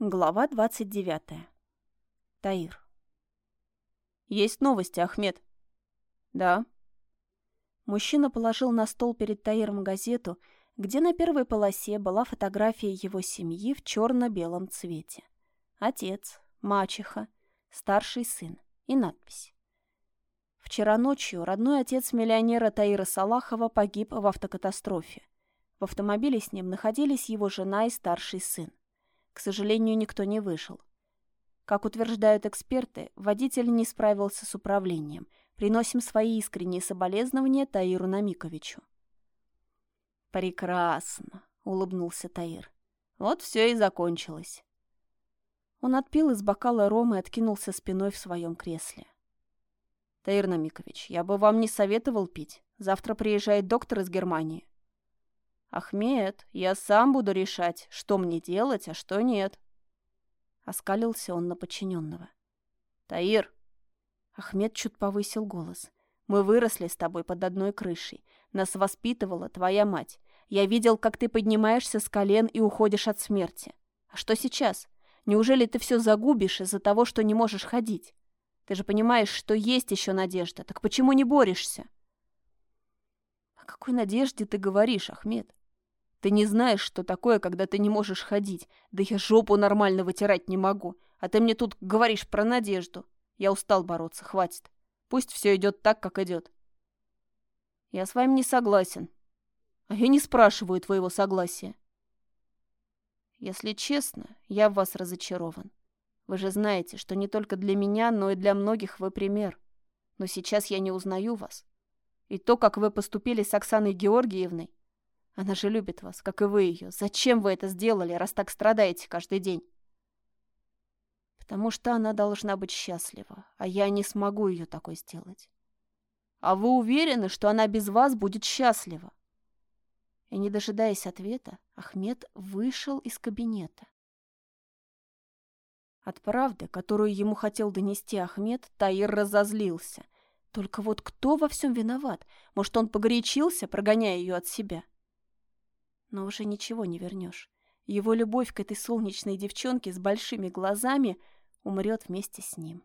Глава 29. Таир. «Есть новости, Ахмед?» «Да». Мужчина положил на стол перед Таиром газету, где на первой полосе была фотография его семьи в черно-белом цвете. Отец, мачеха, старший сын и надпись. Вчера ночью родной отец миллионера Таира Салахова погиб в автокатастрофе. В автомобиле с ним находились его жена и старший сын. К сожалению, никто не вышел. Как утверждают эксперты, водитель не справился с управлением. Приносим свои искренние соболезнования Таиру Намиковичу. «Прекрасно», — улыбнулся Таир. «Вот все и закончилось». Он отпил из бокала рома и откинулся спиной в своем кресле. «Таир Намикович, я бы вам не советовал пить. Завтра приезжает доктор из Германии. «Ахмед, я сам буду решать, что мне делать, а что нет». Оскалился он на подчиненного. «Таир!» Ахмед чуть повысил голос. «Мы выросли с тобой под одной крышей. Нас воспитывала твоя мать. Я видел, как ты поднимаешься с колен и уходишь от смерти. А что сейчас? Неужели ты все загубишь из-за того, что не можешь ходить? Ты же понимаешь, что есть еще надежда. Так почему не борешься?» «О какой надежде ты говоришь, Ахмед? Ты не знаешь, что такое, когда ты не можешь ходить. Да я жопу нормально вытирать не могу. А ты мне тут говоришь про надежду. Я устал бороться, хватит. Пусть все идет так, как идет. Я с вами не согласен. А я не спрашиваю твоего согласия. Если честно, я в вас разочарован. Вы же знаете, что не только для меня, но и для многих вы пример. Но сейчас я не узнаю вас. И то, как вы поступили с Оксаной Георгиевной, она же любит вас, как и вы ее. Зачем вы это сделали, раз так страдаете каждый день? Потому что она должна быть счастлива, а я не смогу ее такой сделать. А вы уверены, что она без вас будет счастлива? И не дожидаясь ответа, Ахмед вышел из кабинета. От правды, которую ему хотел донести Ахмед, Таир разозлился. Только вот кто во всем виноват? Может, он погорячился, прогоняя ее от себя? — но уже ничего не вернешь. Его любовь к этой солнечной девчонке с большими глазами умрет вместе с ним.